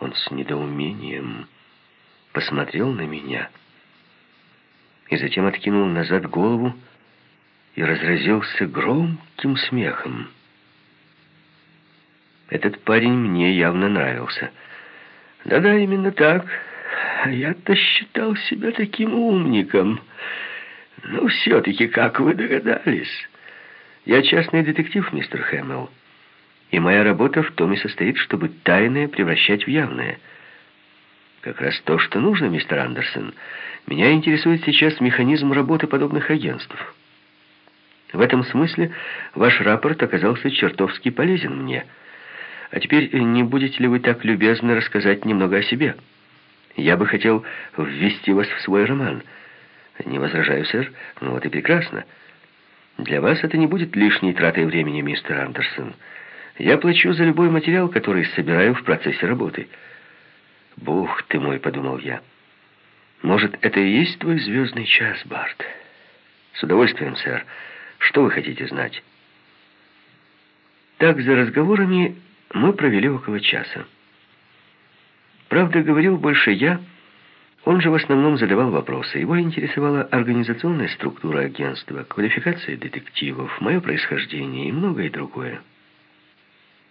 Он с недоумением посмотрел на меня и затем откинул назад голову и разразился громким смехом. Этот парень мне явно нравился. Да-да, именно так. Я-то считал себя таким умником. Ну, все-таки, как вы догадались? Я частный детектив, мистер Хэмилл. И моя работа в том и состоит, чтобы тайное превращать в явное. Как раз то, что нужно, мистер Андерсон. Меня интересует сейчас механизм работы подобных агентств. В этом смысле ваш рапорт оказался чертовски полезен мне. А теперь не будете ли вы так любезны рассказать немного о себе? Я бы хотел ввести вас в свой роман. Не возражаю, сэр. Ну вот и прекрасно. Для вас это не будет лишней тратой времени, мистер Андерсон. Я плачу за любой материал, который собираю в процессе работы. «Бог ты мой», — подумал я. «Может, это и есть твой звездный час, Барт?» «С удовольствием, сэр. Что вы хотите знать?» Так, за разговорами мы провели около часа. Правда, говорил больше я, он же в основном задавал вопросы. Его интересовала организационная структура агентства, квалификация детективов, мое происхождение и многое другое.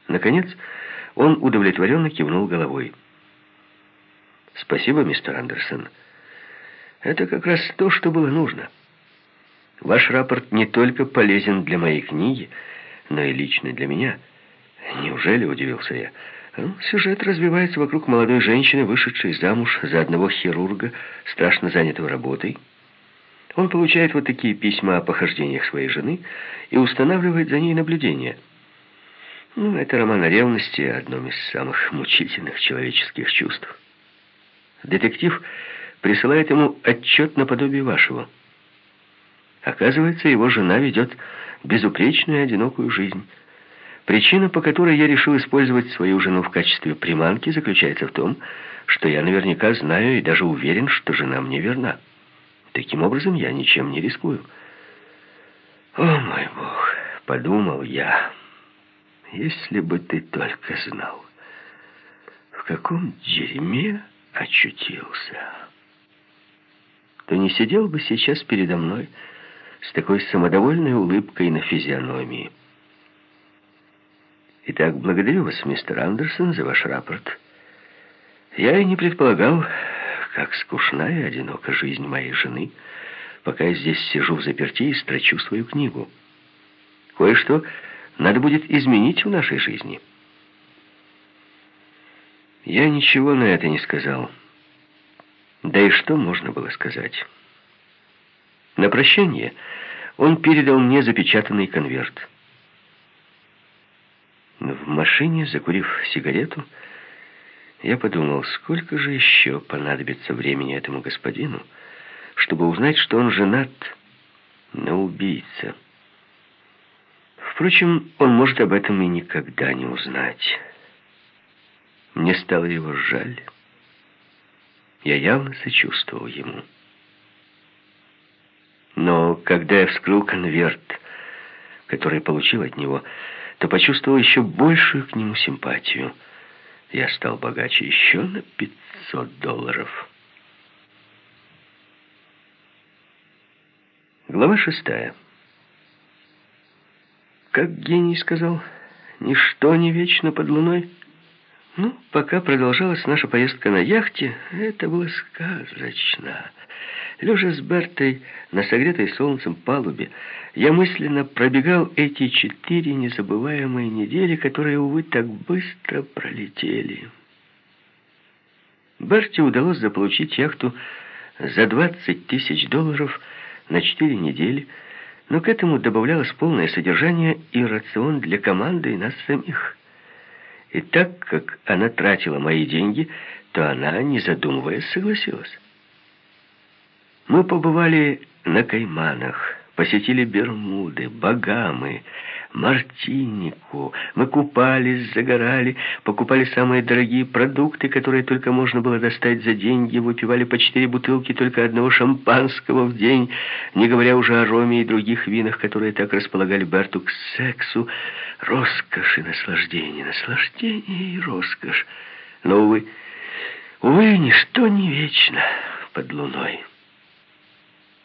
Наконец, он удовлетворенно кивнул головой. «Спасибо, мистер Андерсон. Это как раз то, что было нужно. Ваш рапорт не только полезен для моей книги, но и лично для меня. Неужели, удивился я, ну, сюжет развивается вокруг молодой женщины, вышедшей замуж за одного хирурга, страшно занятого работой. Он получает вот такие письма о похождениях своей жены и устанавливает за ней наблюдение – ну, это роман о ревности, одном из самых мучительных человеческих чувств. Детектив присылает ему отчет наподобие вашего. Оказывается, его жена ведет безупречную и одинокую жизнь. Причина, по которой я решил использовать свою жену в качестве приманки, заключается в том, что я наверняка знаю и даже уверен, что жена мне верна. Таким образом, я ничем не рискую. «О, мой Бог!» — подумал я. Если бы ты только знал, в каком дерьме очутился, то не сидел бы сейчас передо мной с такой самодовольной улыбкой на физиономии. Итак, благодарю вас, мистер Андерсон, за ваш рапорт. Я и не предполагал, как скучна и одинока жизнь моей жены, пока я здесь сижу в заперти и строчу свою книгу. Кое-что надо будет изменить в нашей жизни. Я ничего на это не сказал. Да и что можно было сказать? На прощание он передал мне запечатанный конверт. В машине, закурив сигарету, я подумал, сколько же еще понадобится времени этому господину, чтобы узнать, что он женат на убийце. Впрочем, он может об этом и никогда не узнать. Мне стало его жаль. Я явно сочувствовал ему. Но когда я вскрыл конверт, который получил от него, то почувствовал еще большую к нему симпатию. Я стал богаче еще на 500 долларов. Глава шестая. Как гений сказал, ничто не вечно под луной. Ну, пока продолжалась наша поездка на яхте, это было сказочно. Лежа с Бертой на согретой солнцем палубе, я мысленно пробегал эти четыре незабываемые недели, которые, увы, так быстро пролетели. Берте удалось заполучить яхту за 20 тысяч долларов на четыре недели, но к этому добавлялось полное содержание и рацион для команды и нас самих. И так как она тратила мои деньги, то она, не задумываясь, согласилась. Мы побывали на Кайманах, посетили Бермуды, Багамы, Мартинику. Мы купались, загорали, покупали самые дорогие продукты, которые только можно было достать за деньги, выпивали по четыре бутылки только одного шампанского в день, не говоря уже о роме и других винах, которые так располагали Берту к сексу. Роскошь и наслаждение, наслаждение и роскошь. Но, увы, увы, ничто не вечно под луной.